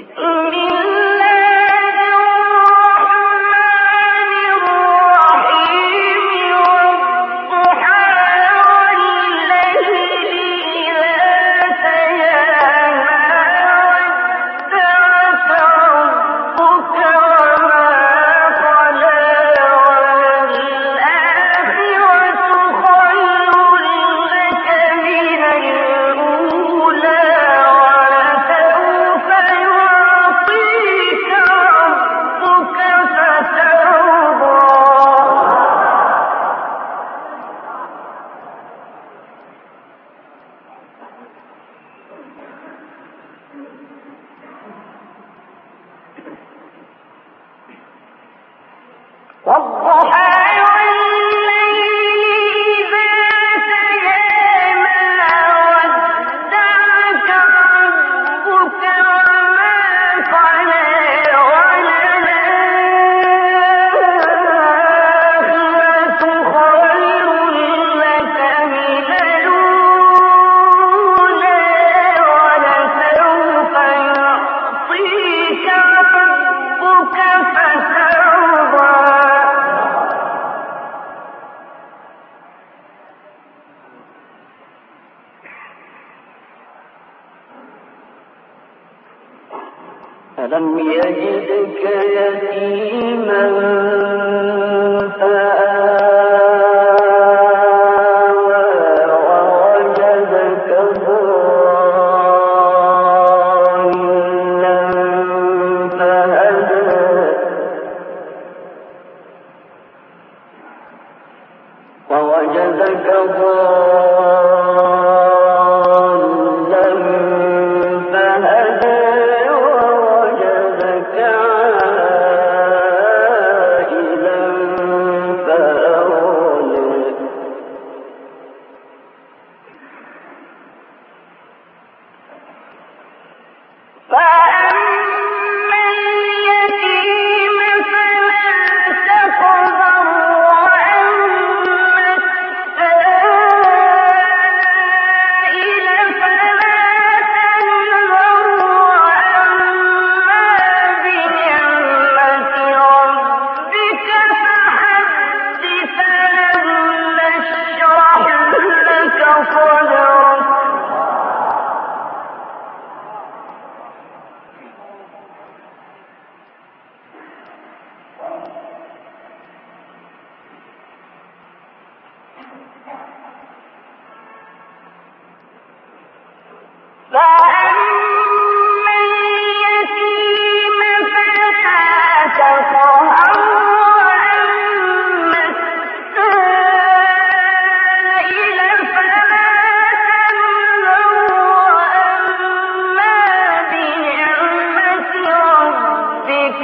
من ألم يجدك يتيما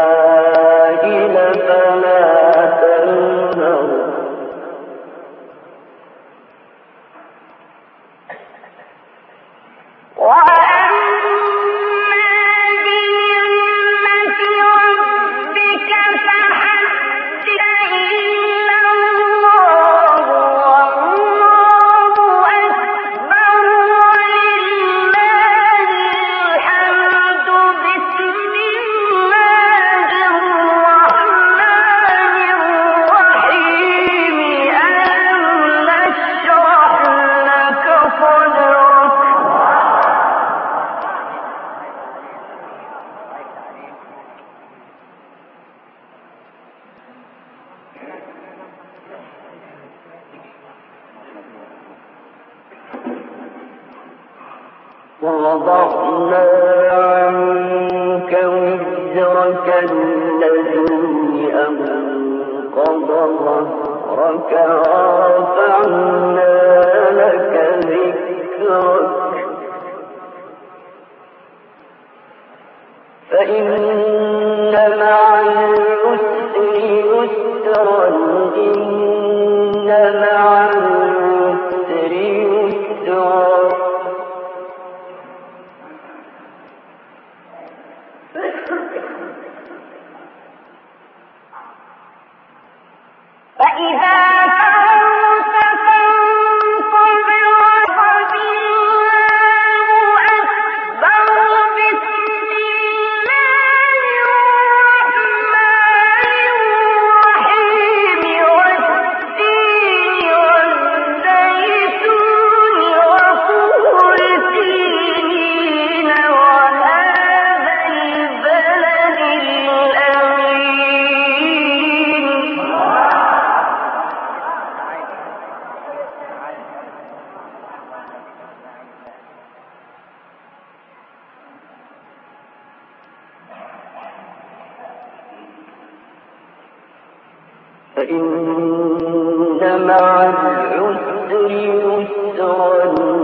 السائل فلا وزرك الذي أنقض ظهرك ورفعنا لك ذكرك. فإن فإن مع العسر يسرا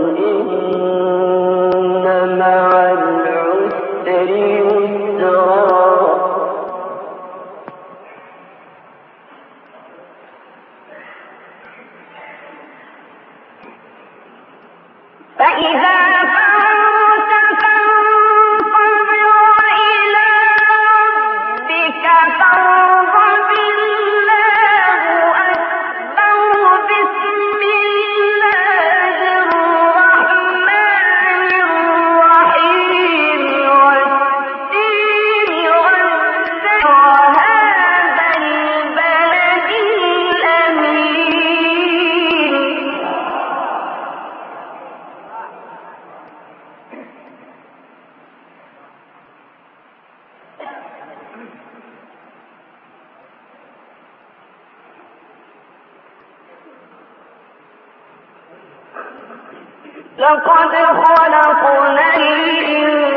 لقد خلقنا الإنسان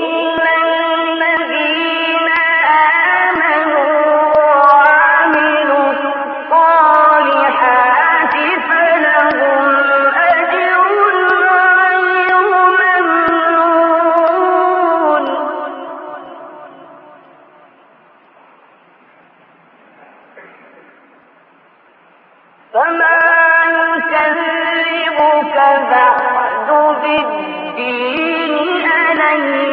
يكذبك بعد بالدين أليس